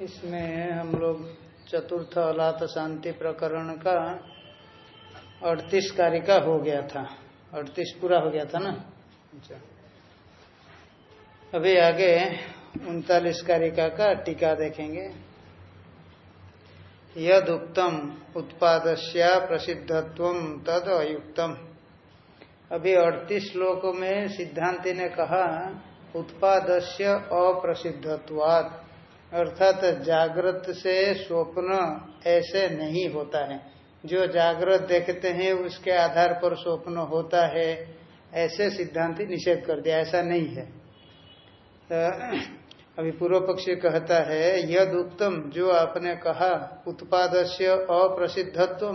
इसमें हम लोग चतुर्थ अलात शांति प्रकरण का अड़तीस कारिका हो गया था। अड़तीस पूरा हो गया था ना? अच्छा। अभी आगे उनतालीस कारिका का टीका देखेंगे। यद उत्तम उत्पाद प्रसिद्धत्व तद अयुक्तम अभी अड़तीस श्लोक में सिद्धांति ने कहा, उत्पादस्य अप्रसिद्धत्वात्। अर्थात जागृत से स्वप्न ऐसे नहीं होता है। जो जागृत देखते हैं, उसके आधार पर स्वप्न होता है। ऐसे सिद्धांति निषेध कर दिया, ऐसा नहीं है। तो अभी पूर्व पक्षी कहता है यद उत्तम जो आपने कहा, उत्पादस्य अप्रसिद्धत्व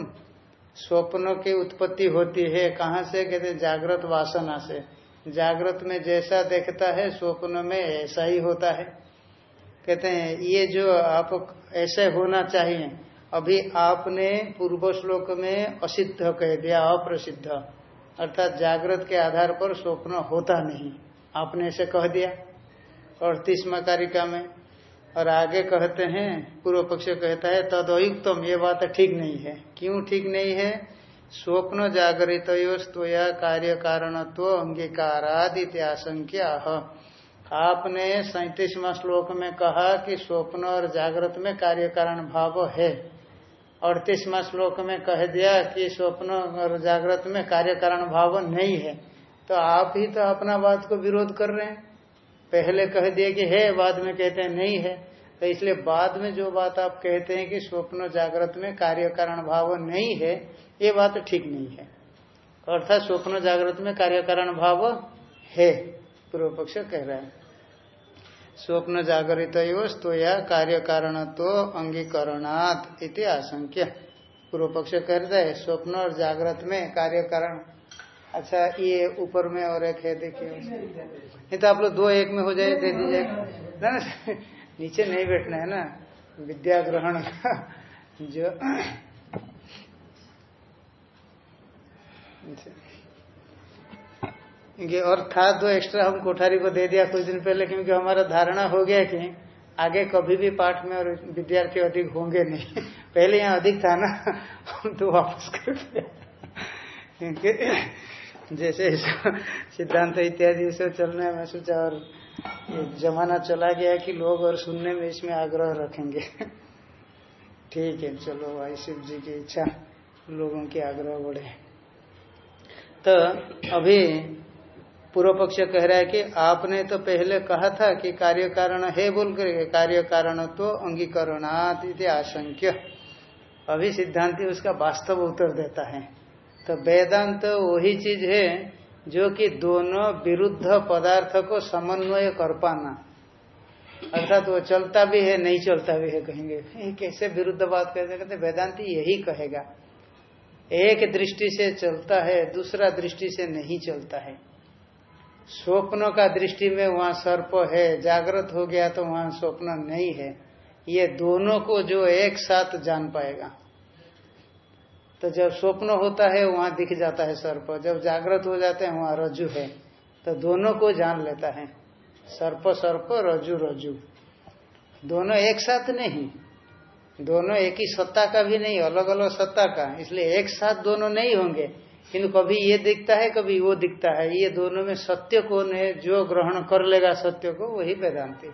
स्वप्नों की उत्पत्ति होती है। कहाँ से? कहते हैं जागृत वासना से। जागृत में जैसा देखता है, स्वप्न में ऐसा ही होता है। कहते हैं, ये जो आप ऐसे होना चाहिए, अभी आपने पूर्व श्लोक में असिद्ध कह दिया, अप्रसिद्ध। अर्थात जागृत के आधार पर स्वप्न होता नहीं। आपने ऐसे कह दिया। अड़तीसवा कारिका में और आगे कहते हैं, पूर्व पक्ष कहता है, तद अयुक्तम, ये बात ठीक नहीं है। क्यों ठीक नहीं है? स्वप्न जागृत या कार्य कारणत्व अंगीकारादित आशंका आपने सैतीसवा श्लोक में कहा कि स्वप्न और जागृत में कार्य कारण भाव है। अड़तीसवा श्लोक में कह दिया कि स्वप्न और जागृत में कार्य कारण भाव नहीं है। तो आप ही तो अपना बात को विरोध कर रहे हैं। पहले कह दिए कि है, बाद में कहते हैं, नहीं है। तो इसलिए बाद में जो बात आप कहते हैं कि स्वप्न जागृत में कार्य कारण भाव नहीं है, ये बात ठीक नहीं है। अर्थात स्वप्न जागृत में कार्य कारण भाव है पूर्व पक्ष कह रहा है। स्वप्न जागृत स्तोया कार्य कारण तो अंगीकरणात् इति आशंक्य। पूर्व पक्ष कह रहा है, स्वप्न और जागृत में कार्य कारण अच्छा ये ऊपर में और एक है, देखिए। नहीं तो आप लोग दो एक में हो जाए दे दीजिए। ना नीचे नहीं बैठना है ना। विद्या ग्रहण जो और था दो एक्स्ट्रा हम कोठारी को दे दिया कुछ दिन पहले क्योंकि हमारा धारणा हो गया कि आगे कभी भी पाठ में और विद्यार्थी अधिक होंगे नहीं। पहले यहाँ अधिक था ना, हम तो वापस कर दिया। जैसे सिद्धांत इत्यादि से चलने में सोचा और जमाना चला गया कि लोग और सुनने में इसमें आग्रह रखेंगे। ठीक है, चलो भाई शिव जी की इच्छा, लोगों की आग्रह बढ़े। तो अभी पूर्व पक्ष कह रहा है कि आपने तो पहले कहा था कि कार्य कारण है बोल कर कार्य कारण तो अंगीकरणात आशंक्य। अभी सिद्धांति उसका वास्तव उत्तर देता है। तो वेदांत तो वही चीज़ है जो कि दोनों विरुद्ध पदार्थ को समन्वय कर पाना। अर्थात वो चलता भी है, नहीं चलता भी है कहेंगे। कैसे विरुद्ध बात कहते कहते वेदांति यही कहेगा। एक दृष्टि से चलता है, दूसरा दृष्टि से नहीं चलता है। स्वप्नों का दृष्टि में वहाँ सर्प है, जागृत हो गया तो वहाँ स्वप्न नहीं है। ये दोनों को जो एक साथ जान पाएगा। तो जब स्वप्न होता है, वहाँ दिख जाता है सर्प। जब जागृत हो जाते हैं, वहाँ रजू है। तो दोनों को जान लेता है। सर्प सर्प रजू रजू दोनों एक साथ नहीं। दोनों एक ही सत्ता का भी नहीं अलग अलग सत्ता का। इसलिए एक साथ दोनों नहीं होंगे। किंतु कभी ये दिखता है, कभी वो दिखता है। ये दोनों में सत्य कौन है, जो ग्रहण कर लेगा सत्य को, वही वेदांति।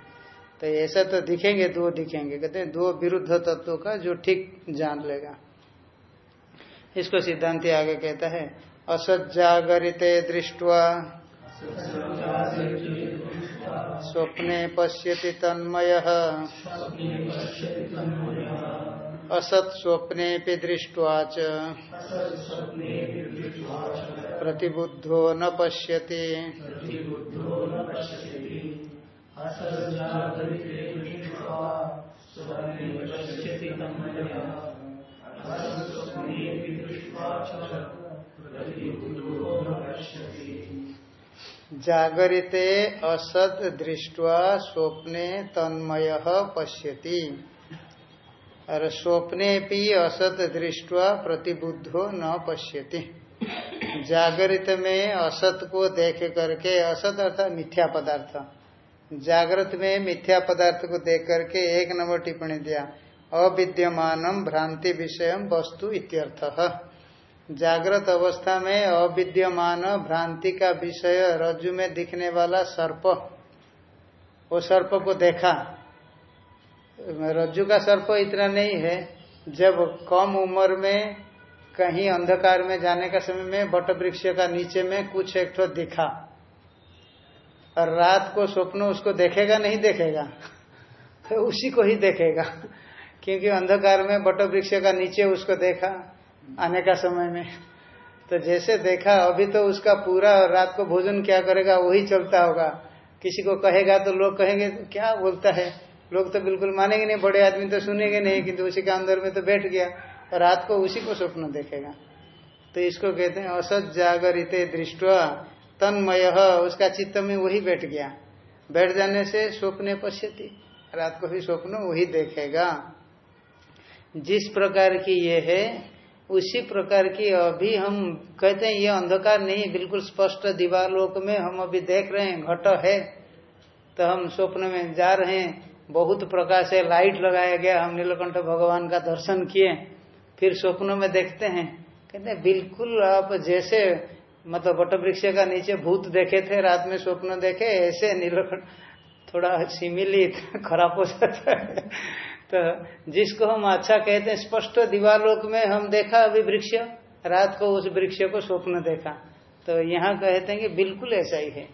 तो ऐसा तो दिखेंगे, दो दिखेंगे। कहते हैं दो विरुद्ध तत्वों का जो ठीक जान लेगा। इसको सिद्धांति आगे कहता है, असज्जागरित दृष्टवा। स्वप्ने पश्यति तन्मय। असत स्वप्ने दृष्ट्वा च। प्रतिबुद्धो न पश्यति। जागरिते असत दृष्टवा स्वप्ने तन्मय पश्यति। और स्वप्ने भी असत दृष्टवा प्रतिबुद्धो न पश्यति। जागृत में असत को देख करके, असत अर्थात मिथ्या पदार्थ। जागृत में मिथ्या पदार्थ को देख करके एक नंबर टिप्पणी दिया, अविद्यमान भ्रांति विषय वस्तु इत्यर्थ। जागृत अवस्था में अविद्यमान भ्रांति का विषय रज्जु में दिखने वाला सर्प। वो सर्प को देखा। रज्जु का सर्प इतना नहीं है। जब कम उम्र में कहीं अंधकार में जाने का समय में बट वृक्ष का नीचे में कुछ एक तो दिखा। और रात को स्वप्न उसको देखेगा, नहीं देखेगा? तो उसी को ही देखेगा। क्योंकि अंधकार में बट वृक्ष का नीचे उसको देखा। आने का समय में। तो जैसे देखा, अभी तो उसका पूरा रात को भोजन क्या करेगा, वही चलता होगा। किसी को कहेगा तो लोग कहेंगे, क्या बोलता है? लोग तो बिल्कुल मानेंगे नहीं, बड़े आदमी तो सुनेंगे नहीं, किंतु उसी के अंदर में तो बैठ गया और रात को उसी को स्वप्न देखेगा। तो इसको कहते हैं, असत जागरित दृष्ट तन्मय। उसका चित्त में वही बैठ गया। बैठ जाने से स्वप्न पश्यति, रात को भी स्वप्न वही देखेगा। जिस प्रकार की ये है उसी प्रकार की अभी हम कहते हैं, ये अंधकार नहीं, बिल्कुल स्पष्ट दीवार दीवालोक में हम अभी देख रहे हैं, घट है। तो हम स्वप्न में जा रहे हैं, बहुत प्रकार से लाइट लगाया गया, हम नीलकंठ भगवान का दर्शन किए, फिर स्वप्नों में देखते हैं। कहते हैं, बिल्कुल आप जैसे मतलब बट वृक्ष का नीचे भूत देखे थे, रात में स्वप्न देखे, ऐसे नीलकंठ, थोड़ा सिमिली खराब हो जाता है। तो जिसको हम अच्छा कहते हैं, स्पष्ट दीवालोक में हम देखा अभी वृक्ष, रात को उस वृक्ष को स्वप्न देखा। तो यहाँ कहते हैं कि बिल्कुल ऐसा ही है।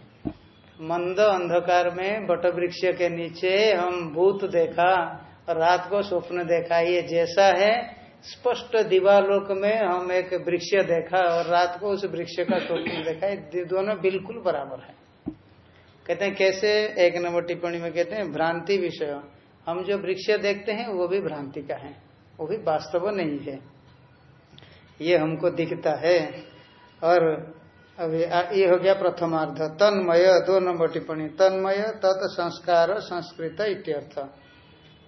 मंद अंधकार में बट वृक्ष के नीचे हम भूत देखा और रात को स्वप्न देखा। ये जैसा है, स्पष्ट दिवालोक में हम एक वृक्ष देखा और रात को उस वृक्ष का स्वप्न देखा। ये दोनों बिल्कुल बराबर है। कहते हैं, कैसे? एक नंबर टिप्पणी में कहते हैं, भ्रांति विषय। हम जो वृक्ष देखते हैं, वो भी भ्रांति का है। वो भी वास्तव नहीं है। ये हमको दिखता है। और अभी ये हो गया प्रथमार्ध। तन्मय, दो नंबर टिप्पणी। तन्मय, तत् संस्कार, संस्कृत इत्यर्थ।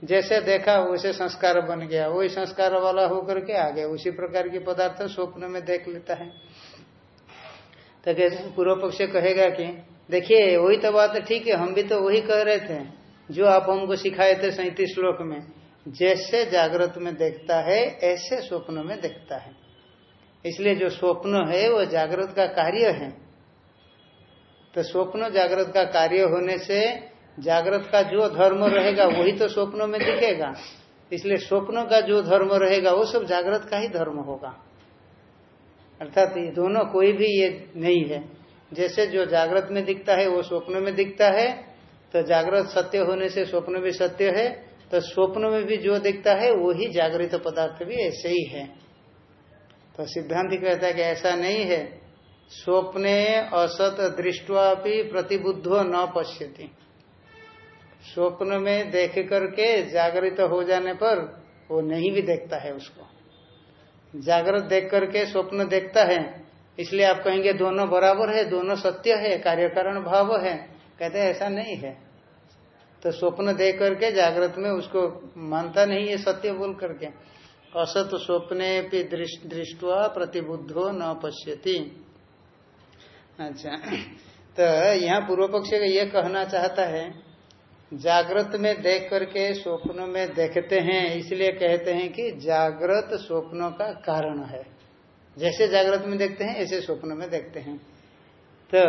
जैसे देखा, वैसे संस्कार बन गया। वही संस्कार वाला होकर के आ गया उसी प्रकार की पदार्थ स्वप्न में देख लेता है। तो पूर्व पक्ष कहेगा कि, देखिए, वही तो बात ठीक है, हम भी तो वही कह रहे थे। जो आप हमको सिखाए थे सैतीस श्लोक में, जैसे जागृत में देखता है, ऐसे स्वप्न में देखता है। इसलिए जो स्वप्न है, वो जागृत का कार्य है। तो स्वप्न जागृत का कार्य होने से जागृत का जो धर्म रहेगा, वही तो स्वप्नों में दिखेगा। इसलिए स्वप्नों का जो धर्म रहेगा, वो सब जागृत का ही धर्म होगा। अर्थात ये दोनों कोई भी ये नहीं है। जैसे जो जागृत में दिखता है, वो स्वप्न में दिखता है तो जागृत सत्य होने से स्वप्न भी सत्य है तो स्वप्न में भी जो दिखता है, वही जागृत पदार्थ भी ऐसे ही है। तो सिद्धांत कहता है कि ऐसा नहीं है। स्वप्ने असत दृष्टवा भी प्रतिबुद्धो न पश्यति। स्वप्न में देख करके जागृत हो जाने पर वो नहीं भी देखता है उसको। जागृत देख करके स्वप्न देखता है, इसलिए आप कहेंगे दोनों बराबर है, दोनों सत्य है कार्य कारण भाव है। कहते हैं, ऐसा नहीं है। तो स्वप्न देख करके जागृत में उसको मानता नहीं है सत्य बोल करके। असत स्वप्ने दृष्टवा प्रतिबुद्धो न पश्यति। अच्छा तो यहाँ पूर्व पक्ष का ये कहना चाहता है, जागृत में देख करके स्वप्न में देखते हैं, इसलिए कहते हैं कि जागृत स्वप्नों का कारण है। जैसे जागृत में देखते हैं, ऐसे स्वप्न में देखते हैं। तो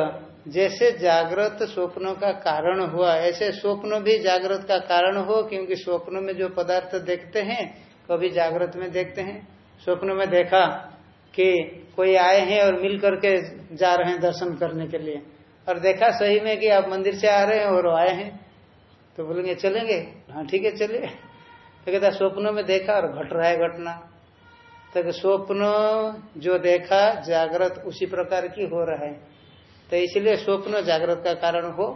जैसे जागृत स्वप्नों का कारण हुआ, ऐसे स्वप्न भी जागृत का कारण हो, क्योंकि स्वप्न में जो पदार्थ देखते हैं कभी जागृत में देखते हैं। स्वप्न में देखा कि कोई आए हैं और मिल करके जा रहे हैं दर्शन करने के लिए, और देखा सही में कि आप मंदिर से आ रहे हैं और आए हैं तो बोलेंगे, चलेंगे? हाँ ठीक है, चलिए। तो कहता, स्वप्नों में देखा और घट रहा है घटना। तो स्वप्न जो देखा जागृत उसी प्रकार की हो रहा है। तो इसलिए स्वप्न जागृत का कारण हो।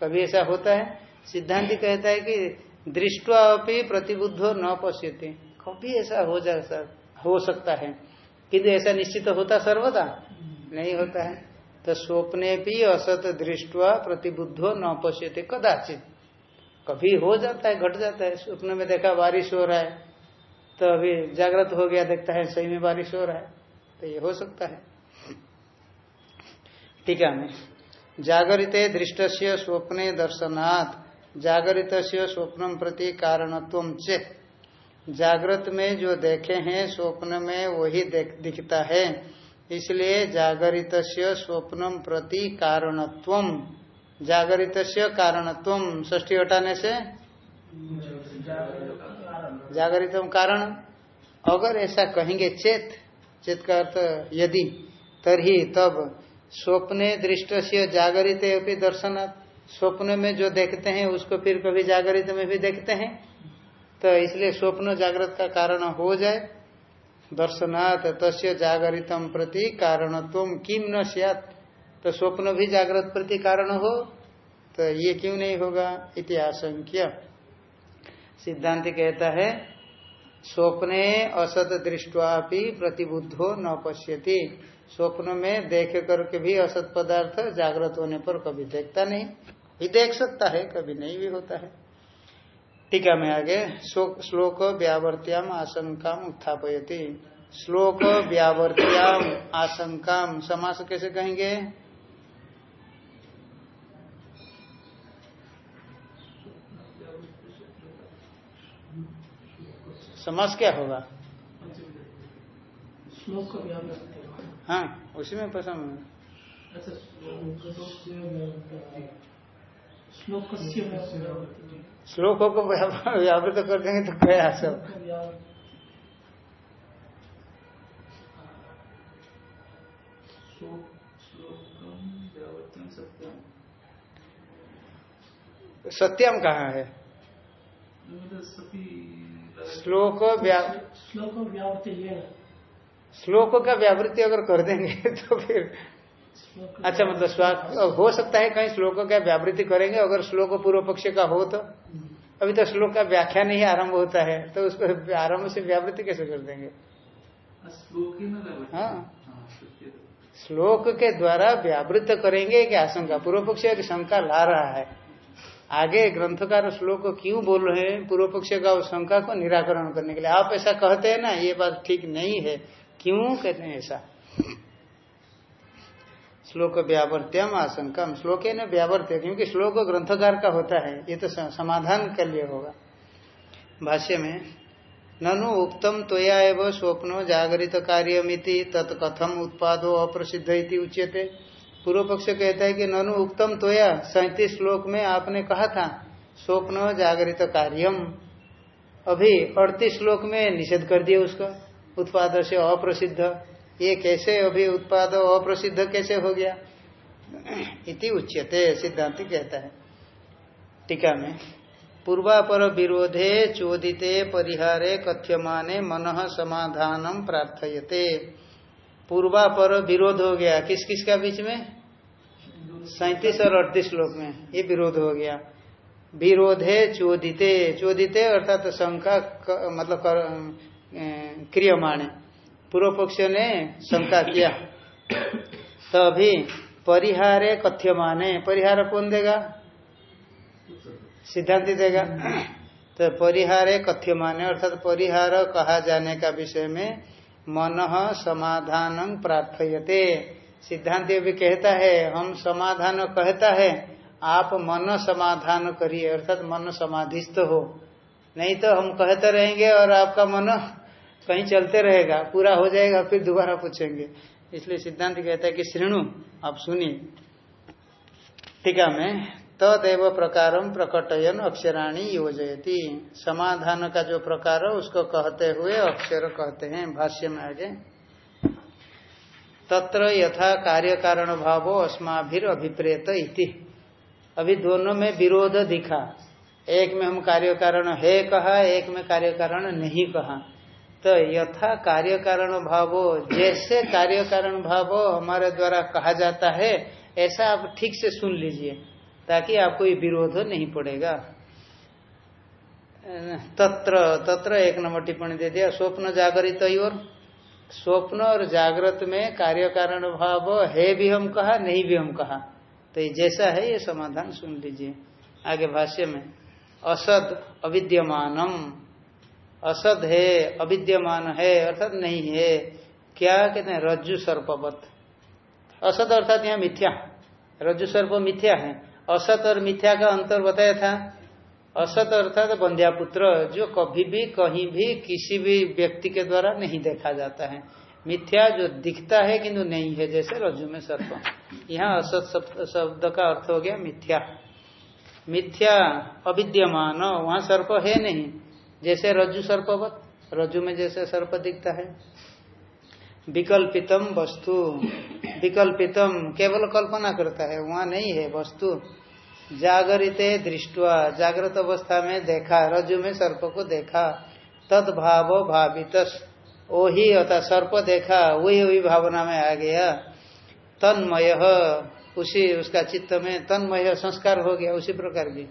कभी ऐसा होता है? सिद्धांत कहता है कि दृष्टवा अपनी प्रतिबुद्धो न पश्यते। कभी ऐसा हो जा हो सकता है। किंतु ऐसा निश्चित होता सर्वदा? नहीं होता है। तो स्वप्ने भी असत दृष्टवा प्रतिबुद्धो न पश्यते कदाचित। कभी हो जाता है, घट जाता है। स्वप्न में देखा बारिश हो रहा है तो अभी जागृत हो गया, देखता है सही में बारिश हो रहा है तो ये हो सकता है। टीका में जागरित दृष्ट से स्वप्ने दर्शनात् जागरित स्वप्न प्रति कारणत्व चेत जागृत में जो देखे हैं, स्वप्न में वही दिखता है। इसलिए जागरित स्वप्न प्रति कारणत्व। जागरित कारणत्व ष्ठी हटाने से? जागरित कारण। अगर ऐसा कहेंगे चेत चेत का अर्थ यदि तरी तब। स्वप्ने दृष्ट से जागरित अपनी दर्शनात्। स्वप्न में जो देखते हैं, उसको फिर कभी जागरित में भी देखते हैं। तो इसलिए स्वप्न जागृत का कारण हो जाए। दर्शनात् तस्य जागरितम प्रति कारणत्व। किम न तो स्वप्न भी जागृत प्रति कारण हो तो ये क्यों नहीं होगा इति आशंक्य। सिद्धांत कहता है स्वप्ने असत दृष्टवा भी प्रतिबुद्धो न पश्यति। स्वप्न में देख करके भी असत पदार्थ जागृत होने पर कभी देखता नहीं। भी देख सकता है, कभी नहीं भी होता है। टीका में आगे। श्लोक व्यावर्त्याम आशंका उत्थापयती। श्लोक व्यावर्त्याम आशंका समास कैसे कहेंगे? समास क्या होगा? श्लोक हाँ। उसी में पसंद अच्छा श्लोक श्लोकों को व्यावृत कर देंगे तो गया सब? सत्यम। कहाँ है? श्लोक श्लोक व्यावृत्ति श्लोक का व्यावृत्ति अगर कर देंगे तो फिर अच्छा मतलब स्वाद हो सकता है कहीं श्लोकों का व्यावृत्ति करेंगे अगर श्लोक पूर्व पक्ष का हो तो। अभी तो श्लोक का व्याख्या नहीं आरंभ होता है तो उसको आरंभ से व्यावृत्ति कैसे कर देंगे? हाँ श्लोक के द्वारा व्यावृत करेंगे कि आशंका? पूर्व पक्ष एक शंका ला रहा है। आगे ग्रंथकार श्लोक क्यों बोल रहे हैं? पूर्व पक्ष का शंका को निराकरण करने के लिए। आप ऐसा कहते हैं ना, ये बात ठीक नहीं है। क्यों कहते हैं ऐसा? श्लोक व्यावर्त्यम आशंका श्लोक न व्यावर्त्य, क्योंकि श्लोक ग्रंथकार का होता है। ये तो समाधान के लिए होगा। भाष्य में, ननु उक्तम त्वया एवं स्वप्नो जागरित कार्यमिति, तत्कथम उत्पादो अप्रसिद्ध उच्यते। पूर्व पक्ष कहता है कि ननु उक्तम तोया सैतीस श्लोक में आपने कहा था, स्वप्न जागृत कार्यम। अभी अड़तीस श्लोक में निषेध कर दिया उसका, उत्पाद से अप्रसिद्ध। ये कैसे अभी उत्पाद अप्रसिद्ध कैसे हो गया? इति उच्यते, सिद्धांत कहता है। टीका में, पूर्वापर विरोधे चोदिते परिहारे कथ्यमाने मन समाधानम प्रार्थयते। पूर्वापर विरोध हो गया। किस किस का बीच में? सैतीस और अड़तीस श्लोक में ये विरोध हो गया। विरोधे चोदिते चोदिते अर्थात शंका मतलब क्रियमाणे। पूर्व पक्ष ने शंका किया। तभी तो परिहारे कथ्य माने परिहार कौन देगा? सिद्धांति देगा। तो परिहारे कथ्य माने अर्थात परिहार कहा जाने का विषय में मन समाधान प्रार्थयते। सिद्धांत भी कहता है, हम समाधान कहता है, आप मन समाधान करिए, अर्थात मन समाधिस्थ हो। नहीं तो हम कहते रहेंगे और आपका मन कहीं चलते रहेगा, पूरा हो जाएगा, फिर दोबारा पूछेंगे। इसलिए सिद्धांत कहता है कि, श्रेणु, आप सुनिए। टीका में तदेव प्रकार प्रकटयन अक्षराणी योजयती। समाधान का जो प्रकार उसको कहते हुए अक्षर कहते हैं, भाष्य में आगे। तत्र यथा कार्य कारण भावो अस्माभिर अभिप्रेत इति। अभी दोनों में विरोध दिखा। एक में हम कार्य कारण है कहा, एक में कार्य कारण नहीं कहा। तो यथा कार्य कारण भाव, जैसे कार्य कारण भाव हमारे द्वारा कहा जाता है, ऐसा आप ठीक से सुन लीजिए। ताकि आपको ये विरोध नहीं पड़ेगा। तत्र तत्र एक नंबर टिप्पणी दे दिया, स्वप्न जागरित और स्वप्न और जागृत में कार्य कारण भाव है भी हम कहा, नहीं भी हम कहा। तो ये जैसा है, ये समाधान सुन लीजिए। आगे भाष्य में, असद अविद्यमानम। असद है, अविद्यमान है, अर्थात नहीं है। क्या कहते हैं? रज्जु सर्पवत। असद अर्थात यहाँ मिथ्या। रज्जु सर्प मिथ्या है। असत और मिथ्या का अंतर बताया था। असत अर्थात बंध्या पुत्र जो कभी भी, कहीं भी, किसी भी व्यक्ति के द्वारा नहीं देखा जाता है। मिथ्या जो दिखता है किंतु नहीं है, जैसे रज्जु में सर्प। यहाँ असत शब्द का अर्थ हो गया मिथ्या। मिथ्या अविद्यमान, वहाँ सर्प है नहीं। जैसे रज्जु सर्पवत, रज्जु में जैसे सर्प दिखता है। विकल्पितम वस्तु। विकल्पितम केवल कल्पना करता है, वहाँ नहीं है वस्तु। जागरित दृष्टवा, जागृत अवस्था में देखा, रज्जु में सर्प को देखा। तदभाव भावित वही अथा सर्प देखा, वही वही भावना में आ गया। तन्मय, उसी उसका चित्त में तन्मय संस्कार हो गया, उसी प्रकार की।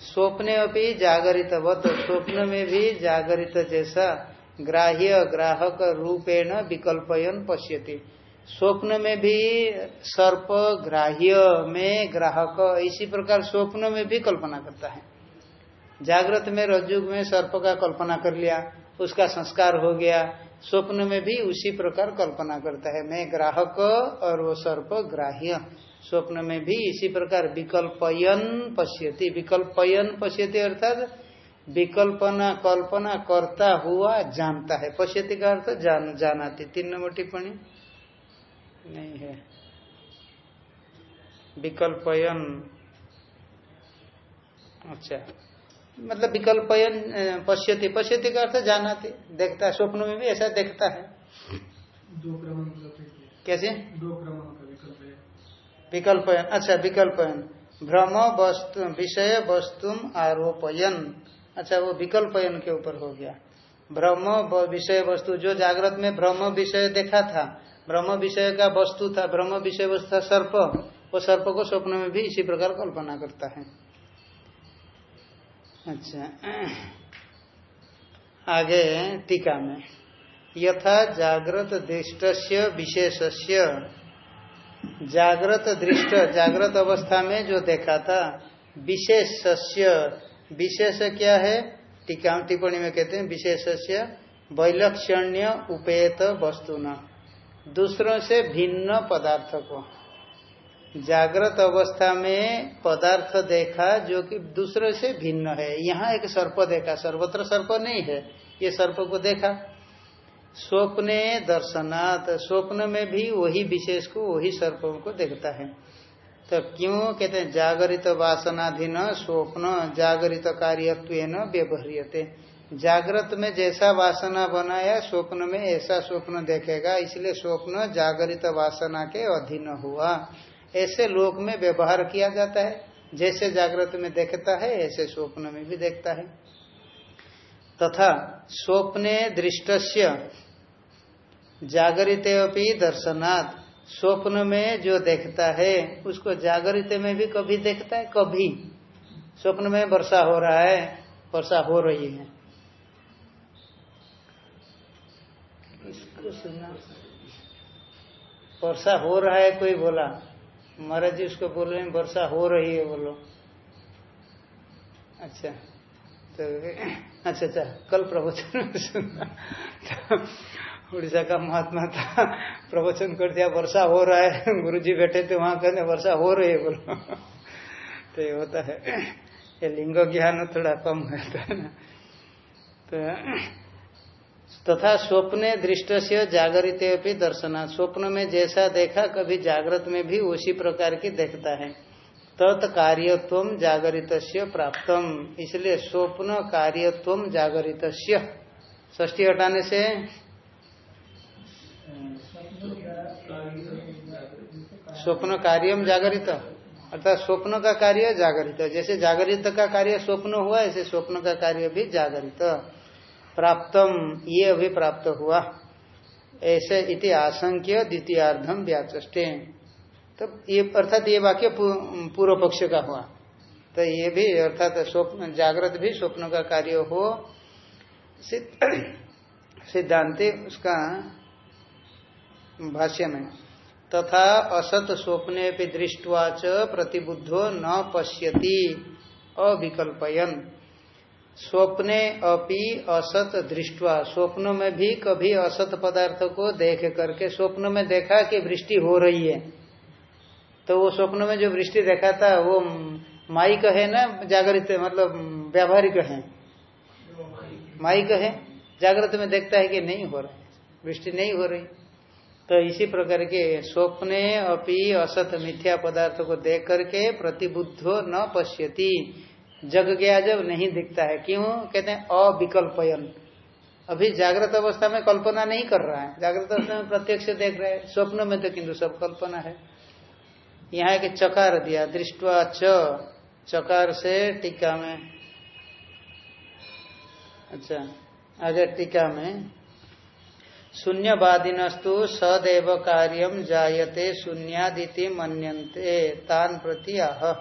स्वप्ने अभी जागरित वत स्वप्न में भी जागरित जैसा। ग्राह्य ग्राहक रूपेण विकल्पयन पश्यति। स्वप्न में भी सर्प ग्राह्य में ग्राहक, इसी प्रकार स्वप्न में भी कल्पना करता है। जागृत में रज्जु में सर्प का कल्पना कर लिया, उसका संस्कार हो गया, स्वप्न में भी उसी प्रकार कल्पना करता है। मैं ग्राहक और वो सर्प ग्राह्य। स्वप्न में भी इसी प्रकार विकल्पयन पश्यति। विकल्पयन पश्यति अर्थात विकल्पना कल्पना करता हुआ जानता है। पश्यति का अर्थ जान जानाती। तीन नंबर टिप्पणी। नहीं है। विकल्पयन। अच्छा। मतलब विकल्पयन पश्यति। पश्यति का अर्थ जानाते। देखता है। स्वप्न में भी ऐसा देखता है। दो कैसे? दो विकल्पयन। अच्छा विकल्पयन। भ्रम वस्तु विषय वस्तु आरोपयन। अच्छा वो विकल्प के ऊपर हो गया। ब्रह्म विषय वस्तु, जो जागृत में ब्रह्म विषय देखा था, ब्रह्म विषय का वस्तु था, ब्रह्म विषय वस्तु था सर्प, वो सर्प को स्वप्न में भी इसी प्रकार कल्पना करता है। अच्छा आगे टीका में, यथा जागृत दृष्ट विशेषस्य। जागृत दृष्ट, जागृत अवस्था में जो देखा था, विशेषस्य विशेष क्या है? टीका टिप्पणी में कहते हैं, विशेषस्य वैलक्षण्य उपेत वस्तु न दूसरों से भिन्न पदार्थ को जागृत अवस्था में पदार्थ देखा जो कि दूसरे से भिन्न है। यहाँ एक सर्प देखा, सर्वत्र सर्प नहीं है, ये सर्प को देखा। स्वप्ने दर्शनात्, स्वप्न में भी वही विशेष को, वही सर्पों को देखता है। तो क्यों? कहते हैं, जागरित वासनाधीन स्वप्न जागरित कार्यत्व व्यवहारियते। जागृत में जैसा वासना बनाया स्वप्न में ऐसा स्वप्न देखेगा, इसलिए स्वप्न जागरित वासना के अधीन हुआ। ऐसे लोक में व्यवहार किया जाता है, जैसे जागृत में देखता है, ऐसे स्वप्न में भी देखता है। तथा स्वप्ने दृष्टस्य जागरित अपनी स्वप्न में जो देखता है, उसको जागृत में भी कभी देखता है? कभी। स्वप्न में वर्षा हो रहा है, वर्षा हो रही है। वर्षा हो रहा है, कोई बोला। महाराज जी उसको बोल रहे हैं, वर्षा हो रही है, बोलो। अच्छा तो अच्छा अच्छा कल प्रवचन सुना। तो उड़ीसा का महात्मा था, प्रवचन कर दिया, वर्षा हो रहा है गुरु जी बैठे थे वहाँ, कहने, वर्षा हो रही है, बोलो। तो ये होता है। ये लिंग ज्ञान थोड़ा कम रहता है ना। तो तथा स्वप्ने दृष्ट से जागृत भी दर्शना। स्वप्न में जैसा देखा, कभी जागृत में भी उसी प्रकार की देखता है। तत्कार्यत्व जागरित प्राप्तम। इसलिए स्वप्न, कार्यत्व जागरित ष्टी हटाने से स्वप्न कार्यम जागरित। अर्थात स्वप्न का कार्य जागरित। जैसे जागरित का कार्य स्वप्न हुआ, ऐसे स्वप्न का कार्य भी जागरित। प्राप्तम, ये अभी प्राप्त हुआ। ऐसे इति आशंक्य द्वितीयार्धम व्याचे तो ये, अर्थात ये वाक्य पूर्व पक्ष का हुआ। तो ये भी, अर्थात स्वप्न, जागृत भी स्वप्न का कार्य हो। सिद्धांति उसका भाष्य में। तथा असत स्वप्ने भी च प्रतिबुद्धो न पश्यति, अविकल्पयन। स्वप्ने अपि असत दृष्टवा, स्वप्न में भी कभी असत पदार्थ को देख करके, स्वप्न में देखा कि वृष्टि हो रही है तो वो स्वप्न में जो वृष्टि देखा था, वो माइक है ना, जागृत मतलब व्यावहारिक है। माइक है, जागृत में देखता है कि नहीं हो रहा है, वृष्टि नहीं हो रही। तो इसी प्रकार के स्वप्ने अपि असत मिथ्या पदार्थ को देख करके प्रतिबुद्धो न पश्यति। जग गया जब नहीं दिखता है। क्यों? कहते हैं, अविकल्पयन। अभी जागृत अवस्था में कल्पना नहीं कर रहा है। जागृत अवस्था में प्रत्यक्ष देख रहे हैं। स्वप्न में तो किंतु सब कल्पना है। यहाँ एक चकार दिया, दृष्टवा च, चकार से टीका में। अच्छा आगे टीका में। शून्यवादिनस्तु सदैव कार्यम जायते शून्यादिति मनते तान प्रति आह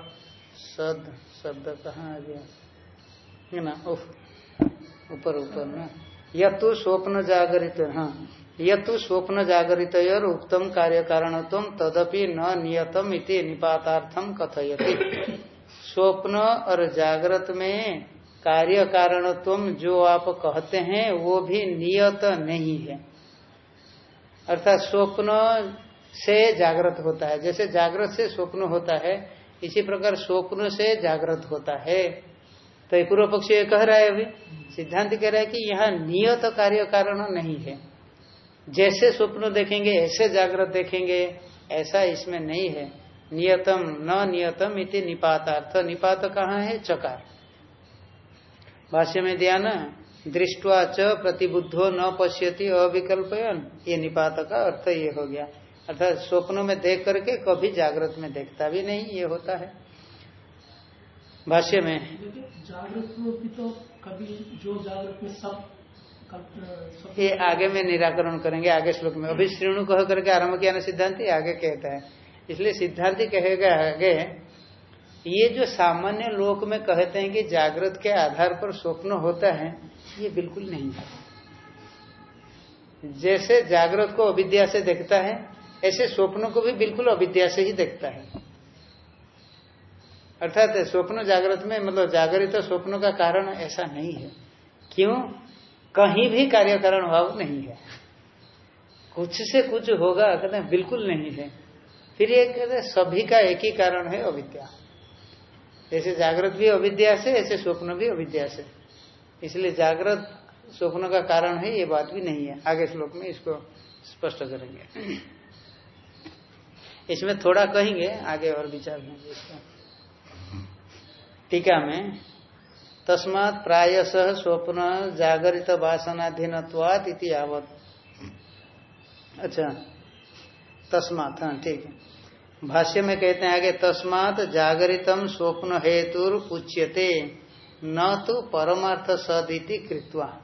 सद, शब्द कहाँ आ गया? ना ऊपर ऊपर ना। तो स्वप्न जागरित हाँ। यह तो स्वप्न जागरित और उत्तम कार्य कारण तदपि न नियतम इति निपातार्थम कथयति। स्वप्न और जागृत में कार्य कारणत्व जो आप कहते हैं, वो भी नियत नहीं है। अर्थात स्वप्न से जागृत होता है। जैसे जागृत से स्वप्न होता है, इसी प्रकार स्वप्न से जागृत होता है। तो पूर्व पक्ष ये कह रहा है अभी, सिद्धांत कह रहा है कि यहाँ नियत कार्य कारण नहीं है। जैसे स्वप्न देखेंगे, ऐसे जागृत देखेंगे, ऐसा इसमें नहीं है। नियतम न नियतम इति निपातार्थ। निपात कहाँ है? चकार। भाष्य में दिया ना दृष्टवा च प्रतिबुद्धो न पश्यति अविकल्पयन। ये निपात का अर्थ ये हो गया। अर्थात स्वप्नों में देख करके कभी जागृत में देखता भी नहीं ये होता है। भाष्य में जागृत तो कभी जो जागृत में सब ये आगे में निराकरण करेंगे आगे श्लोक में। अभी श्रेणु कह करके आरंभ किया ना सिद्धांत आगे कहता है। इसलिए सिद्धांत कहेगा आगे ये जो सामान्य लोक में कहते हैं कि जागृत के आधार पर स्वप्न होता है ये बिल्कुल नहीं है। जैसे जागृत को अविद्या से देखता है, ऐसे स्वप्न को भी बिल्कुल अविद्या से ही देखता है। अर्थात स्वप्न जागृत में मतलब जागृत स्वप्न का कारण ऐसा नहीं है। क्यों? कहीं भी कार्य कारण भाव नहीं है। कुछ से कुछ होगा कहते हैं बिल्कुल नहीं है, फिर ये कहते सभी का एक ही कारण है अविद्या। जैसे जागृत भी अविद्या से, ऐसे स्वप्न भी अविद्या से। इसलिए जागृत स्वप्न का कारण है, ये बात भी नहीं है। आगे श्लोक में इसको स्पष्ट करेंगे। इसमें थोड़ा कहेंगे, आगे और विचार होंगे इसका। टीका में, तस्मात प्रायश स्वप्न जागरित वासनाधीनत्वात इति आवत अच्छा तस्मात हाँ ठीक है। भाष्य में कहते हैं, आगे, तस्मात जागरितम स्वप्न हेतु उच्यते। न तो परमार्थ सदिति कृत्वा।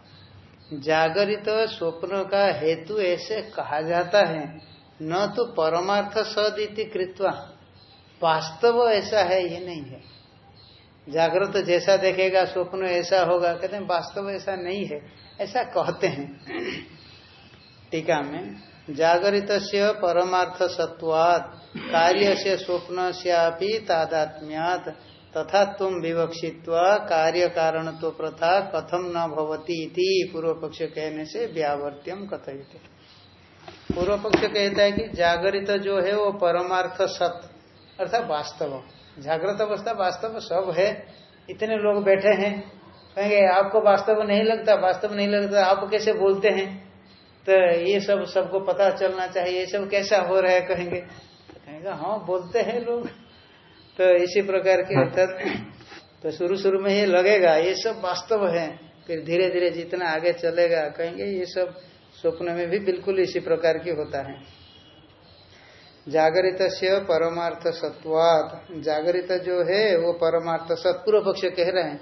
जागरित स्वप्न का हेतु ऐसे कहा जाता है, न तो परमार्थ सदिति कृत्वा। वास्तव ऐसा है, ये नहीं है। जागृत जैसा देखेगा, स्वप्न ऐसा होगा, कहते हैं, वास्तव ऐसा नहीं है। ऐसा कहते हैं। टीका में, जागरित परमार्थ सत्वात, कार्य से स्वप्न से तादात्म्यात तथा तुम विवक्षित्वा कार्य कारण तो प्रथा कथम न भवती पूर्व पक्ष कहने से व्यावर्त्यम कथित पूर्व पक्ष कहता है कि जागरित जो है वो परमार्थ सत, अर्थात वास्तव। जागृत अवस्था वास्तव सब है। इतने लोग बैठे हैं। कहेंगे, आपको वास्तव नहीं लगता? वास्तव नहीं लगता, आप कैसे बोलते हैं? तो ये सब सबको पता चलना चाहिए। ये सब कैसा हो रहा है, कहेंगे। तो कहेंगे हाँ बोलते हैं लोग। तो इसी प्रकार के अर्थात तो शुरू शुरू में ये लगेगा ये सब वास्तव है। फिर धीरे धीरे जितना आगे चलेगा कहेंगे ये सब स्वप्न में भी बिल्कुल इसी प्रकार की होता है। जागरित से परमार्थ सत्वाद जागरित जो है वो परमार्थ सत्पूर्व पक्ष कह रहे हैं।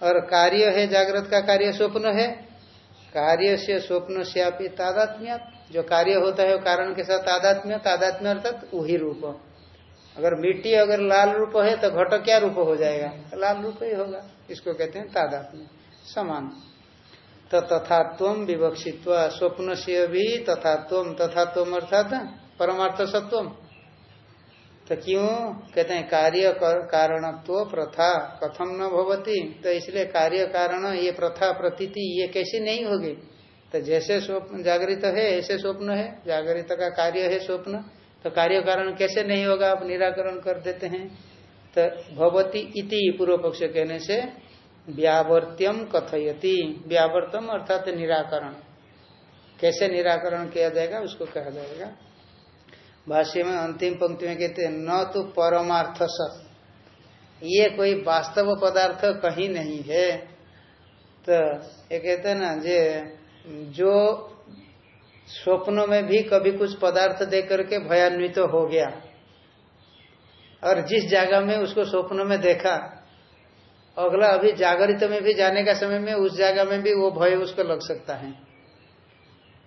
और कार्य है जागृत का कार्य स्वप्न है। कार्य से स्वप्न से आप तादात्म्य जो कार्य होता है वो कारण के साथ तादात्म्य तादात्म्य अर्थात वही रूप। अगर मिट्टी अगर लाल रूप है तो घट क्या रूप हो जाएगा? लाल रूप ही होगा। इसको कहते हैं तादात्म्य। समान। तो तथात्व विवक्षित्व, स्वप्न से भी तथात्व। तथात्व अर्थात परमार्थ सत्व। तो क्यों? कहते हैं, कार्य कारणत्व प्रथा। कथम न भवती? तो इसलिए कार्य कारण, ये प्रथा, प्रतीति, ये कैसी नहीं होगी? तो जैसे स्वप्न जागृत है, ऐसे स्वप्न है। जागृत का कार्य है स्वप्न। तो कार्य कारण कैसे नहीं होगा? आप निराकरण कर देते हैं। तो भवती इति पूर्व पक्ष कहने से व्यावर्त्यम कथयति। व्यावर्तम अर्थात निराकरण। कैसे निराकरण किया जाएगा उसको कहा जाएगा। भाष्य में अंतिम पंक्ति में कहते हैं, न तो परमार्थ सत। ये कोई वास्तव पदार्थ कहीं नहीं है। तो ये कहते हैं ना, जे, जो स्वप्नों में भी कभी कुछ पदार्थ देख करके भयान्वित तो हो गया। और जिस जगह में उसको स्वप्न में देखा, अगला अभी जागृत में भी जाने का समय में उस जगह में भी वो भय उसको लग सकता है।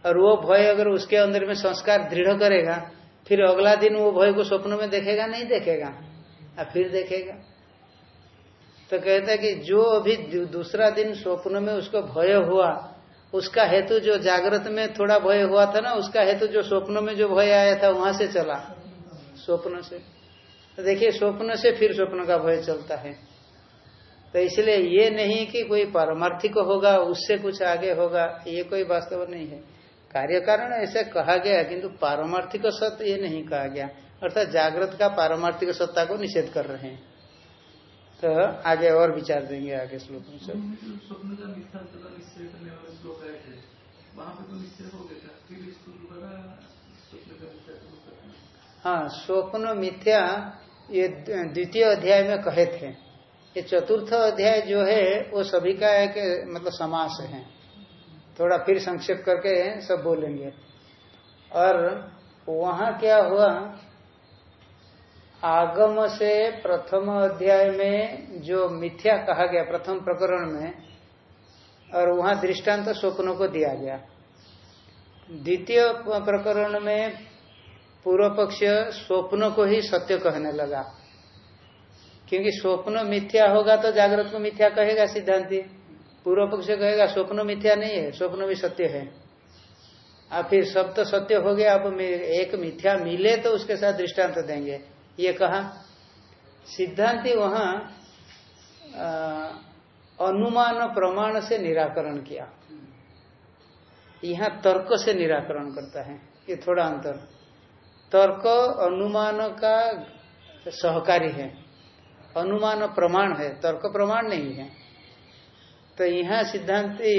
और वो भय अगर उसके अंदर में संस्कार दृढ़ करेगा, फिर अगला दिन वो भय को स्वप्न में देखेगा, नहीं देखेगा और फिर देखेगा। तो कहता है कि जो अभी दूसरा दिन स्वप्न में उसको भय हुआ उसका हेतु जो जागृत में थोड़ा भय हुआ था ना, उसका हेतु जो स्वप्न में जो भय आया था, वहाँ से चला। स्वप्न से। तो देखिए, स्वप्न से फिर स्वप्न का भय चलता है। तो इसलिए ये नहीं कि कोई पारमार्थिक होगा, उससे कुछ आगे होगा, ये कोई वास्तव नहीं है। कार्य कारण ऐसे कहा गया, किंतु पारमार्थिक सत्य ये नहीं कहा गया। अर्थात जागृत का पारमार्थिक सत्ता को निषेध कर रहे हैं। तो आगे और विचार देंगे आगे श्लोक में सब हाँ स्वप्न मिथ्या ये द्वितीय अध्याय में कहे थे। ये चतुर्थ अध्याय जो है वो सभी का एक मतलब समास है। थोड़ा फिर संक्षेप करके सब बोलेंगे। और वहाँ क्या हुआ आगम से प्रथम अध्याय में जो मिथ्या कहा गया, प्रथम प्रकरण में, और वहाँ दृष्टांत तो स्वप्नों को दिया गया। द्वितीय प्रकरण में पूर्व पक्ष स्वप्न को ही सत्य कहने लगा। क्योंकि स्वप्न मिथ्या होगा तो जागृत को मिथ्या कहेगा सिद्धांति। पूर्व पक्ष कहेगा, स्वप्न मिथ्या नहीं है, स्वप्न भी सत्य है। अब फिर सब तो सत्य हो गया, अब एक मिथ्या मिले तो उसके साथ दृष्टांत देंगे। ये कहा, सिद्धांति वहाँ अनुमान प्रमाण से निराकरण किया। यहाँ तर्क से निराकरण करता है, ये थोड़ा अंतर। तर्क अनुमान का सहकारी है, अनुमान प्रमाण है, तर्क प्रमाण नहीं है। तो यहाँ सिद्धांति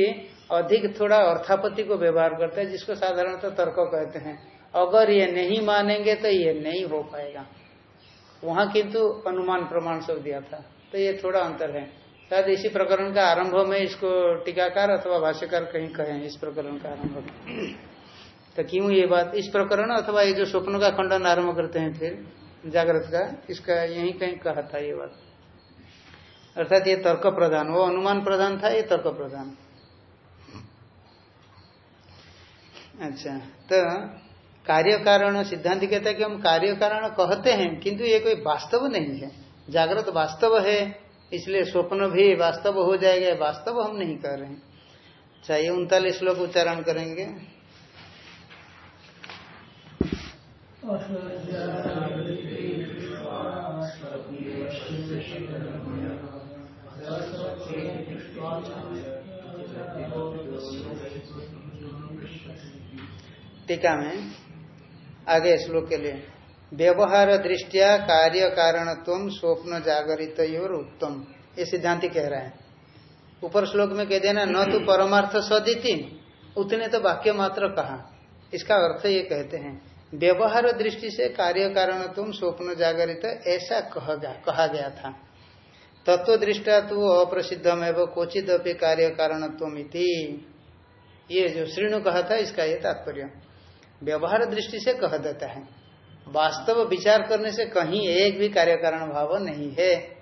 अधिक थोड़ा अर्थापत्ति को व्यवहार करता है, जिसको साधारणतः तो तर्क कहते हैं। अगर ये नहीं मानेंगे तो ये नहीं हो पाएगा। वहाँ किंतु अनुमान प्रमाण सब दिया था। तो ये थोड़ा अंतर है। शायद इसी प्रकरण का आरंभ में इसको टीकाकार अथवा भाष्यकार कहीं कहे, इस प्रकरण का आरंभ तो क्यों ये बात? इस प्रकरण अथवा ये जो स्वप्न का खंडन आरंभ करते हैं फिर, जागृत का, इसका यही कहीं कहा था ये बात। अर्थात ये तर्क प्रधान, वो अनुमान प्रधान था, ये तर्क प्रधान। अच्छा तो कार्य कारण सिद्धांत कहता है कि हम कार्य कारण कहते हैं, किंतु ये कोई वास्तव नहीं है। जागृत वास्तव है, इसलिए स्वप्न भी वास्तव हो जाएगा, वास्तव हम नहीं कर रहे हैं। चाहिए उनतालीस श्लोक उच्चारण करेंगे। टीका में आगे श्लोक के लिए। व्यवहार दृष्टिया कार्य कारणत्व स्वप्न जागरित और उत्तम ये सिद्धांति कह रहा है। ऊपर श्लोक में कह देना न तो परमार्थ सदिति, उतने तो वाक्य मात्र कहा। इसका अर्थ ये कहते हैं, व्यवहार दृष्टि से कार्य कारण तुम स्वप्न जागरित ऐसा कहा गया था। तत्व दृष्टा तो अप्रसिद्धम एवं क्वचित अपनी कार्य कारणत्व ये जो श्रीणु कहा था, इसका ये तात्पर्य। व्यवहार दृष्टि से कह देता है। वास्तव विचार करने से कहीं एक भी कार्य कारण भाव नहीं है।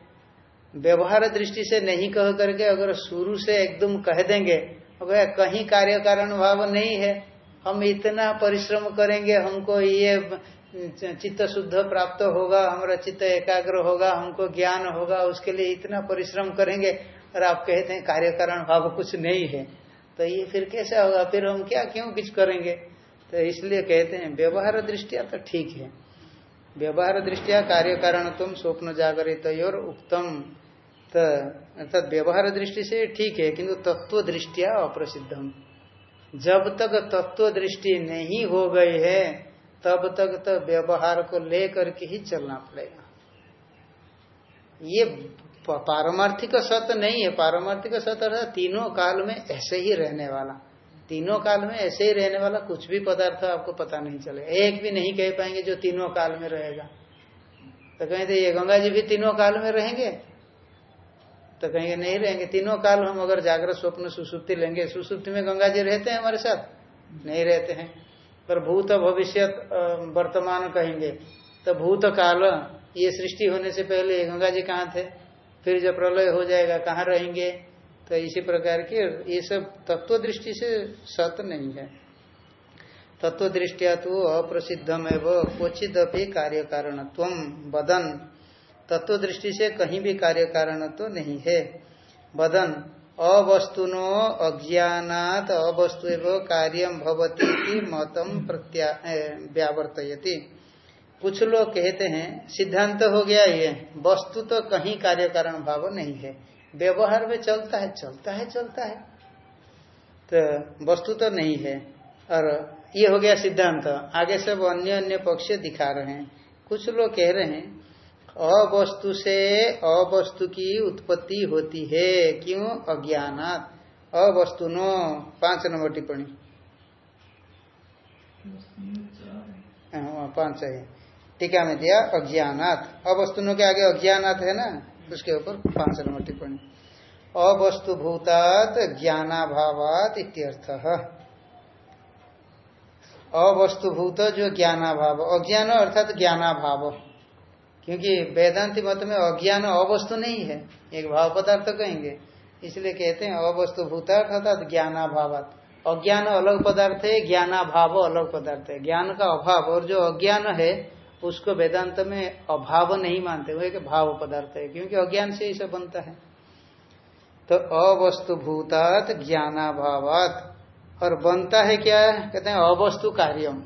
व्यवहार दृष्टि से नहीं कह करके अगर शुरू से एकदम कह देंगे, अगर कहीं कार्य कारण भाव नहीं है, हम इतना परिश्रम करेंगे, हमको ये चित्त शुद्ध प्राप्त होगा, हमारा चित्त एकाग्र होगा, हमको ज्ञान होगा, उसके लिए इतना परिश्रम करेंगे, और आप कहते हैं कार्य कारण भाव कुछ नहीं है। तो ये फिर कैसा होगा? फिर हम क्या, क्यों कुछ करेंगे? तो इसलिए कहते हैं, व्यवहार दृष्टिया तो ठीक है। व्यवहार दृष्टिया कार्य कारण तुम स्वप्न जागरित और उत्तम अर्थात व्यवहार दृष्टि से ठीक है, किंतु तत्व दृष्टिया अप्रसिद्धम। जब तक तत्व दृष्टि नहीं हो गई है, तब तक तो व्यवहार को लेकर के ही चलना पड़ेगा। ये पारमार्थिक सत्य नहीं है। पारमार्थिक सत्य तीनों काल में ऐसे ही रहने वाला। तीनों काल में ऐसे ही रहने वाला कुछ भी पदार्थ आपको पता नहीं चलेगा एक भी नहीं कह पाएँगे जो तीनों काल में रहेगा। तो कहेंगे, ये गंगा जी भी तीनों काल में रहेंगे? तो कहेंगे, नहीं रहेंगे। तीनों काल हम अगर जागृत स्वप्न सुसुप्ति लेंगे, सुसुप्ति में गंगा जी रहते हैं हमारे साथ? नहीं रहते हैं। पर भूत भविष्य वर्तमान कहेंगे। तो भूत काल, ये सृष्टि होने से पहले गंगा जी कहाँ थे? फिर जब प्रलय हो जाएगा, कहाँ रहेंगे? तो इसी प्रकार के ये सब तत्व दृष्टि से सत नहीं है। तत्व दृष्टिया तो अप्रसिद्धम एवं क्वचित अपनी कार्य कारण बदन। तत्व दृष्टि से कहीं भी कार्य कारण तो नहीं है। बदन, अवस्तुनो अज्ञात अवस्तु एवं कार्यम भवती मतम प्रत्या कुछ लोग कहते हैं, सिद्धांत हो गया ये, वस्तु तो कहीं कार्य कारण भाव नहीं है। व्यवहार में चलता है चलता है चलता है। तो वस्तु तो नहीं है। और ये हो गया सिद्धांत। आगे सब अन्य अन्य पक्ष दिखा रहे हैं। कुछ लोग कह रहे हैं अवस्तु से अवस्तु की उत्पत्ति होती है। क्यों? अज्ञानात। अवस्तु नो पाँच नंबर टिप्पणी। हाँ, पाँच है। टीका में दिया अज्ञानात। अवस्तुनों के आगे अज्ञानात है ना? उसके ऊपर पाँच नंबर टिप्पणी अवस्तु भूतात ज्ञानाभावात इत्यर्थ। अवस्तुभूत जो ज्ञानाभाव, अज्ञान अर्थात ज्ञानाभाव। क्योंकि वेदांति मत में अज्ञान अवस्तु नहीं है, एक भाव पदार्थ कहेंगे। इसलिए कहते हैं अवस्तु भूता अर्थात ज्ञानाभावात। अज्ञान अलग पदार्थ है, ज्ञानाभाव अलग पदार्थ है। ज्ञान का अभाव और जो अज्ञान है उसको वेदांत में अभाव नहीं मानते, वो एक भाव पदार्थ है, क्योंकि अज्ञान से ही सब बनता है। तो अवस्तु भूतात ज्ञानाभावात, और बनता है क्या? कहते हैं अवस्तु कार्यम।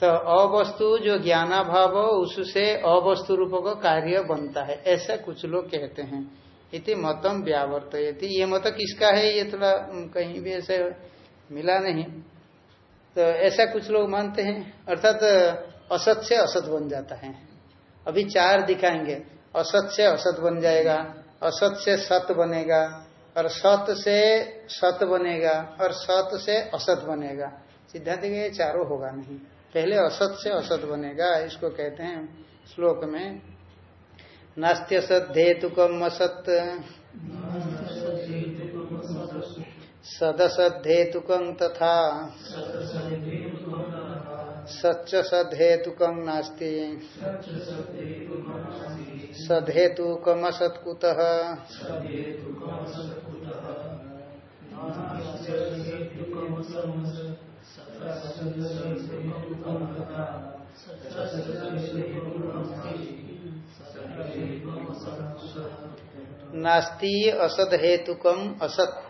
तो अवस्तु जो ज्ञानाभाव, उससे अवस्तु रूप का कार्य बनता है, ऐसा कुछ लोग कहते हैं। इति मतम व्यावर्त ये मत किसका है? ये थोड़ा कहीं भी ऐसे मिला नहीं। तो ऐसा कुछ लोग मानते हैं, अर्थात असत से असत बन जाता है। अभी चार दिखाएँगे। असत से असत बन जाएगा असत से सत बनेगा, और सत से सत बनेगा, और सत से असत बनेगा। सिद्धांत ये चारों होगा नहीं। पहले असत से असत बनेगा, इसको कहते हैं श्लोक में। नास्त्य सत धेतुकम असत। सदसद्धेतुकं तथा। सच्च सद्धेतुकं नास्ति। सद्धेतुकमसत्कुतः नास्ति असद हेतुकम असत।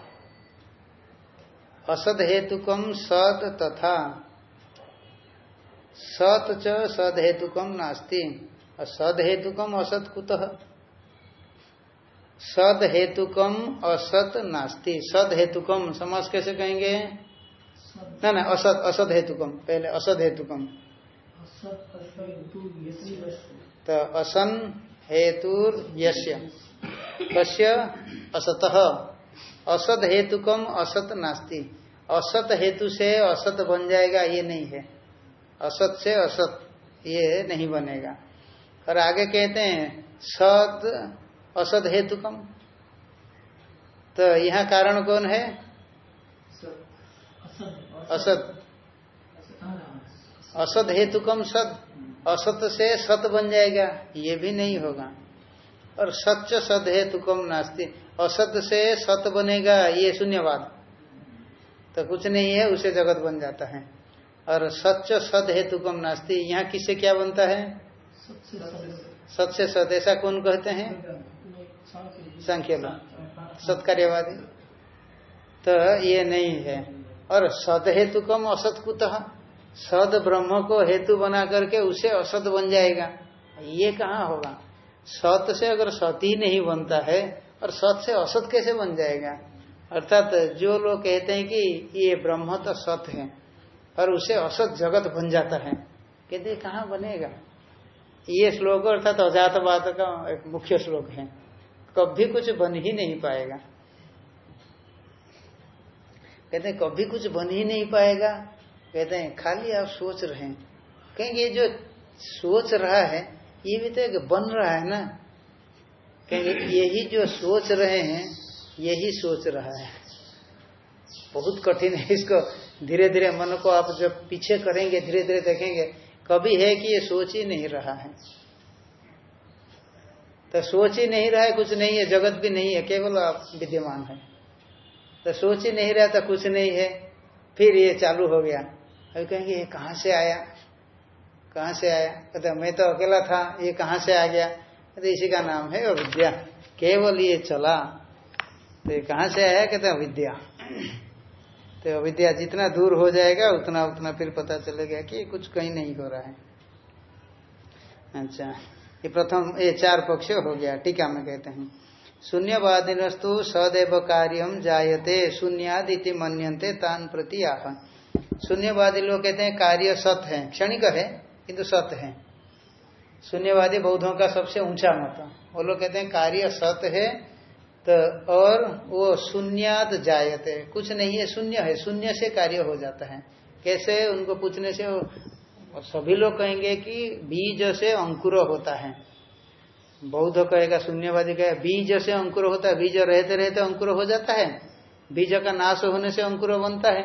असद हेतुकम सद तथा। सत च सद हेतुकम नास्ति। सद हेतुकम असत कुतः? सद हेतुकम असत नास्ति। सद हेतुकम समझ कैसे कहेंगे? ना ना, असत असद हेतुकम पहले असद हेतुकम तो असन हेतुर यश्य कस्य? असतः। असत हेतुकम असत नास्ति। असत हेतु से असत बन जाएगा, ये नहीं है। असत से असत, ये नहीं बनेगा। और आगे कहते हैं, सत असत हेतुकम। तो यहाँ कारण कौन है? असत। असत हेतुकम सत। असत से सत बन जाएगा, ये भी नहीं होगा। और सच सद हेतु कम नास्ती। असत से सत बनेगा, ये शून्यवाद। तो कुछ नहीं है, उसे जगत बन जाता है। और सच सद हेतु कम नास्ती, यहाँ किससे क्या बनता है? सत से सद, ऐसा कौन कहते हैं? संख्य सत्कार्यवादी। तो ये नहीं है। और सद हेतु कम असत कुत? सद ब्रह्म को हेतु बना करके उसे असत बन जाएगा। ये कहाँ होगा? सत से अगर सत ही नहीं बनता है, और सत से असत कैसे बन जाएगा? अर्थात जो लोग कहते हैं कि ये ब्रह्म तो सत है, और उसे असत जगत बन जाता है। कहते कहाँ बनेगा? ये श्लोक अर्थात अजातवाद का एक मुख्य श्लोक है। कभी कुछ बन ही नहीं पाएगा। कहते कभी कुछ बन ही नहीं पाएगा। कहते हैं, खाली आप सोच रहे हैं। कहेंगे, ये जो सोच रहा है, ये भी तो एक बन रहा है ना? कहेंगे, यही जो सोच रहे हैं यही सोच रहा है। बहुत कठिन है इसको। धीरे धीरे मन को आप जब पीछे करेंगे धीरे धीरे देखेंगे, कभी है कि ये सोच ही नहीं रहा है। तो सोच ही नहीं रहा है, कुछ नहीं है, जगत भी नहीं है, केवल आप विद्यमान है। तो सोच ही नहीं रहा था कुछ नहीं है। फिर ये चालू हो गया। अभी कहेंगे, ये कहाँ से आया? कहाँ से आया? कहते, मैं तो अकेला था, ये कहाँ से आ गया? तो इसी का नाम है अविद्या। केवल ये चला। तो ये कहाँ से आया कहते अविद्या। तो अविद्या जितना दूर हो जाएगा, उतना उतना फिर पता चलेगा कि कुछ कहीं नहीं हो रहा है। अच्छा ये प्रथम, ये चार पक्ष हो गया, टीका में कहते हैं। शून्यवादी शून्यवादिनस्तु सदैव कार्यम जायते, शून्यादिति मनते तान प्रति आह। शून्यवादी लोग कहते हैं कार्य सत है, क्षणिक है, किंतु सत है। शून्यवादी बौद्धों का सबसे ऊँचा मत। वो लोग कहते हैं कार्य सत है तो और वो शून्याद जायते, कुछ नहीं है, शून्य है, शून्य से कार्य हो जाता है। कैसे? उनको पूछने से सभी लोग कहेंगे कि बीज से अंकुर होता है। बौद्ध कहेगा, शून्यवादी कहेगा, बीज से अंकुर होता है, बीज रहते रहते अंकुर हो जाता है। बीज का नाश होने से अंकुर बनता है।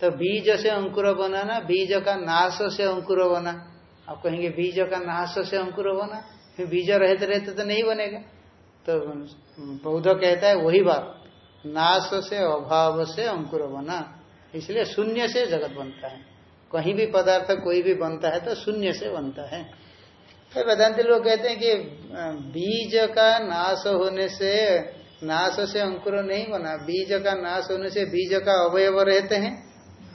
तो बीज से अंकुर बनाना, बीज का नाश से अंकुर बना। आप कहेंगे, बीज का नाश से अंकुर बना? फिर बीज रहते रहते तो नहीं बनेगा। तो बौद्ध कहता है, वही बात, नाश से, अभाव से अंकुर बना। इसलिए शून्य से जगत बनता है। कहीं भी पदार्थ कोई भी बनता है तो शून्य से बनता है। फिर वेदांति लोग कहते हैं कि बीज का नाश होने से, नाश से अंकुर नहीं बना, बीज का नाश होने से बीज का अवयव रहते हैं,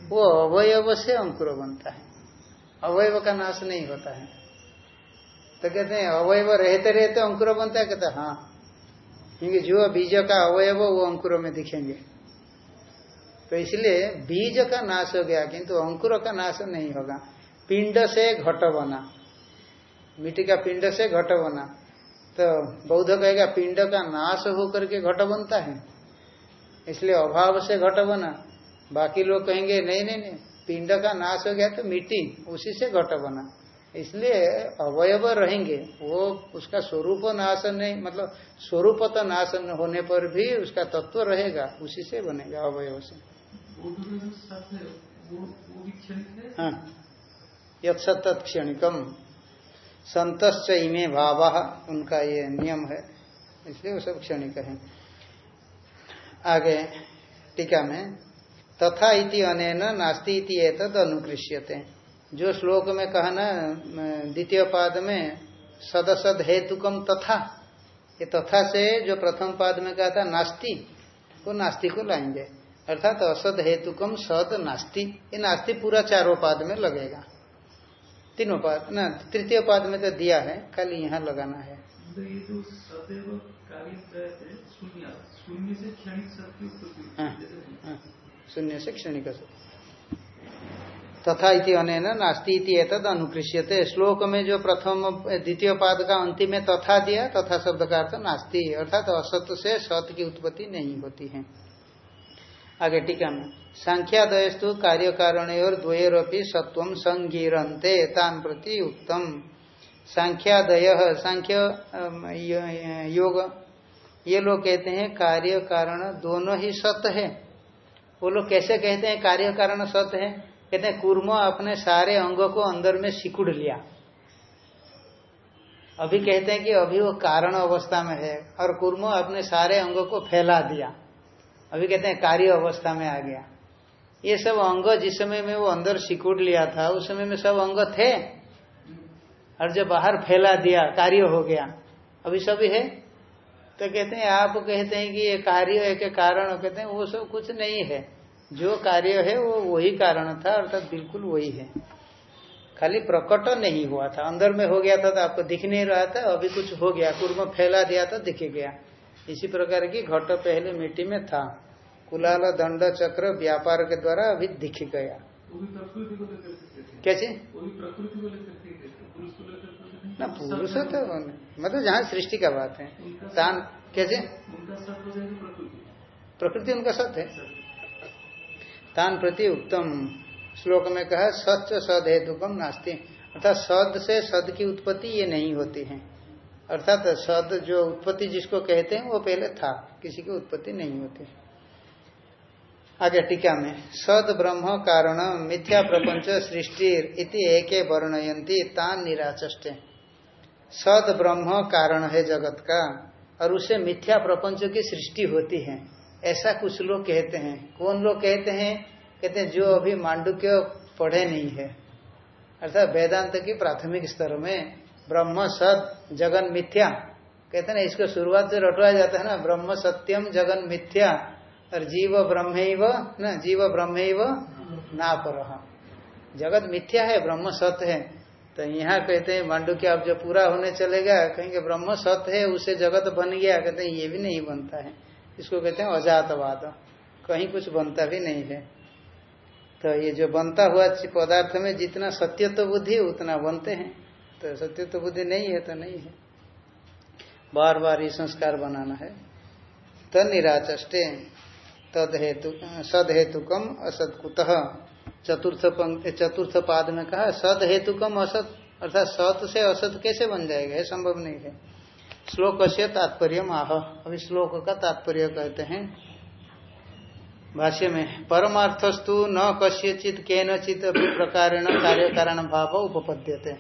वो अवयव से अंकुर बनता है। अवयव का नाश नहीं होता है। तो कहते हैं, अवयव रहते रहते अंकुर बनता है, कहते हाँ। क्योंकि जो बीज का अवयव वो अंकुरों में दिखेंगे। तो इसलिए बीज का नाश हो गया, किंतु अंकुर का नाश नहीं होगा। पिंड से घट बना। मिट्टी का पिंड से घट बना। तो बौद्ध कहेगा, पिंड का नाश होकर के घट बनता है। इसलिए अभाव से घट बना। बाकी लोग कहेंगे, नहीं नहीं नहीं, पिंड का नाश हो गया तो मिट्टी उसी से घट बना। इसलिए अवयव रहेंगे वो उसका स्वरूप नाश नहीं मतलब स्वरूप तो नाश होने पर भी उसका तत्व रहेगा उसी से बनेगा अवयव से। हाँ? यथ क्षणिकम। संतश्च इमे भाव उनका ये नियम है इसलिए वो सब क्षणिक है। आगे टीका में तथा इति अनेन नास्ती इति एतद अनुकृष्यते जो श्लोक में कहा ना द्वितीय पाद में सदसद हेतुकम तथा। ये तथा से जो प्रथम पाद में कहा था नास्ति वो नास्ति को लाएँगे। अर्थात असद हेतुकम सद नास्ति। ये नास्ति पूरा चारों पाद में लगेगा। तीनों पाद ना तृतीय पाद में तो दिया है खाली यहाँ लगाना है। हाँ, हाँ, शून्य से क्षणिक तथा इति अनेन नास्ती इति एतद अनुकृष्यते। श्लोक में जो प्रथम, द्वितीय पाद का अंतिम में तथा दिया, तथा शब्द का अर्थ नास्ती। अर्थात असत से सत की उत्पत्ति नहीं होती है। आगे टीका में। सांख्यादयस्तु कार्य कारण और द्वयरपी सत्व संगीरते तान प्रति उत्तम सांख्यादय, सांख्य योग, ये लोग कहते हैं कार्य कारण दोनों ही सत्य है। वो लोग कैसे कहते हैं कार्य कारण सत्य है? कहते हैं, कूर्म अपने सारे अंगों को अंदर में सिकुड़ लिया। अभी कहते हैं कि अभी वो कारण अवस्था में है और कूर्म अपने सारे अंगों को फैला दिया। अभी कहते हैं, कार्य अवस्था में आ गया। ये सब अंग जिस समय में वो अंदर सिकुड़ लिया था, उस समय में सब अंग थे? और जब बाहर फैला दिया, कार्य हो गया। अभी सब है? तो कहते हैं, आप कहते हैं कि ये कार्य है के कारण, कहते हैं, वो सब कुछ नहीं है। जो कार्य है वो वही कारण था अर्थात बिल्कुल वही है। खाली प्रकट नहीं हुआ था। अंदर में हो गया था तो आपको दिख नहीं रहा था अभी कुछ हो गया। पूर्व फैला दिया तो दिख गया। इसी प्रकार की घट पहले मिट्टी में था। कुलाल दंड चक्र व्यापार के द्वारा अभी दिख गया। कैसे? ना पुरुष तो मतलब जहाँ सृष्टि का बात है। तान कैसे? प्रकृति। उनका सत्य है। तान प्रति उत्तम श्लोक में कहा सच सद हेतुकम नास्ती। अर्थात सद से सद की उत्पत्ति ये नहीं होती है। अर्थात सद जो उत्पत्ति जिसको कहते हैं, वो पहले था। किसी की उत्पत्ति नहीं होती। आगे टीका में, सद ब्रह्म कारण मिथ्या प्रपंच सृष्टि इति एक वर्णयंती तान निराचष्टे। सद ब्रह्म कारण है जगत का, और उसे मिथ्या प्रपंच की सृष्टि होती है। ऐसा कुछ लोग कहते हैं। कौन लोग कहते हैं? कहते हैं, जो अभी मांडुक्य पढ़े नहीं है। अर्थात वेदांत की प्राथमिक स्तर में ब्रह्म सत जगन मिथ्या। कहते हैं इसको शुरुआत से रटवाया जाता है ना, ब्रह्म सत्यम जगन मिथ्या। और जीव ब्रह्म न, जीव ब्रह्म ना पर जगत मिथ्या है, ब्रह्म सत्य है। तो यहाँ कहते हैं, मांडुक्य अब जो पूरा होने चलेगा, कहेंगे ब्रह्म सत्य है, उसे जगत बन गया। कहते हैं, ये भी नहीं बनता है। इसको कहते हैं अजातवाद। कहीं कुछ बनता भी नहीं है। तो ये जो बनता हुआ पदार्थ में जितना सत्यत्व बुद्धि, उतना बनते हैं। तो सत्यत्व बुद्धि नहीं है तो नहीं है। बार बार ये संस्कार बनाना है। तो निराचे तद हेतु, सद हेतुकम असदकुत चतुर्थ चतुर्थ पाद में कहा, सद हेतुकम असत अर्थात सत से असत कैसे बन जाएगा? संभव नहीं है। श्लोक से तात्पर्य आह। अभी श्लोक का तात्पर्य कहते हैं। भाष्य में, परमार्थस्तु न कस्यचित के नचित प्रकारेण कार्य कारण भाव उपपद्यते।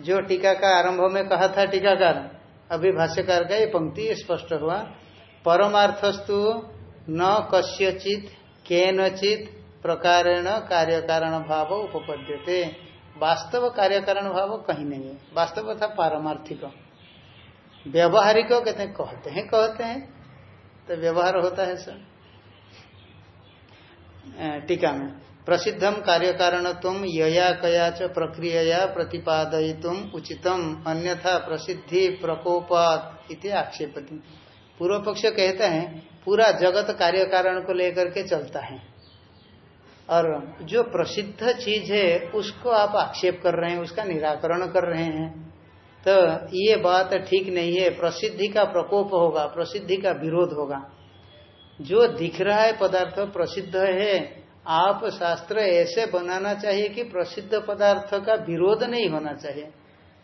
जो टीका का आरंभ में कहा था टीकाकार, अभी भाष्यकार का ये पंक्ति स्पष्ट हुआ। परमार्थस्तु न कस्यचित के नचित प्रकारेण कार्य कारण भाव उपपद्यते। वास्तव कार्य कारण भाव कहीं नहीं है। वास्तव था पारमार्थिक। व्यवहारिक कहते हैं कहते हैं कहते हैं। तो व्यवहार होता है सर। टीका में। प्रसिद्धम कार्य तुम यया कया च प्रक्रिया प्रतिपादयितुम उचितम, अन्यथा प्रसिद्धि प्रकोपात इति आक्षेपति। पूर्व पक्ष कहते हैं, पूरा जगत कार्य कारण को लेकर के चलता है। और जो प्रसिद्ध चीज़ है, उसको आप आक्षेप कर रहे हैं, उसका निराकरण कर रहे हैं। तो ये बात ठीक नहीं है। प्रसिद्धि का प्रकोप होगा, प्रसिद्धि का विरोध होगा। जो दिख रहा है पदार्थ प्रसिद्ध है, आप शास्त्र ऐसे बनाना चाहिए कि प्रसिद्ध पदार्थ का विरोध नहीं होना चाहिए।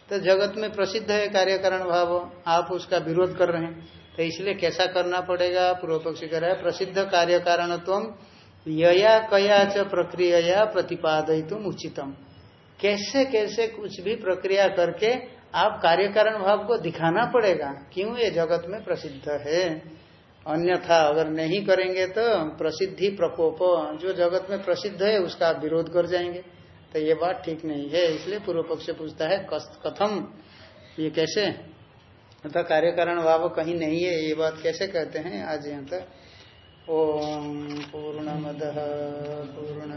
तो जगत में प्रसिद्ध है कार्य कारण भाव, आप उसका विरोध कर रहे हैं। तो इसलिए कैसा करना पड़ेगा? पूर्व पक्षी कर प्रसिद्ध कार्य कारण तुम यया कया च प्रक्रिया प्रतिपादय तुम उचितम। कैसे कैसे कुछ भी प्रक्रिया करके आप कार्य कारण भाव को दिखाना पड़ेगा, क्यों ये जगत में प्रसिद्ध है? अन्यथा अगर नहीं करेंगे तो प्रसिद्धि प्रकोप, जो जगत में प्रसिद्ध है, उसका विरोध कर जाएँगे। तो ये बात ठीक नहीं है, इसलिए पूर्व पक्ष पूछता है कथम, ये कैसे? अर्थात कार्य कारण भाव कहीं नहीं है, ये बात कैसे कहते हैं? आज यहाँ तक, ओम पूर्ण मद पूर्णा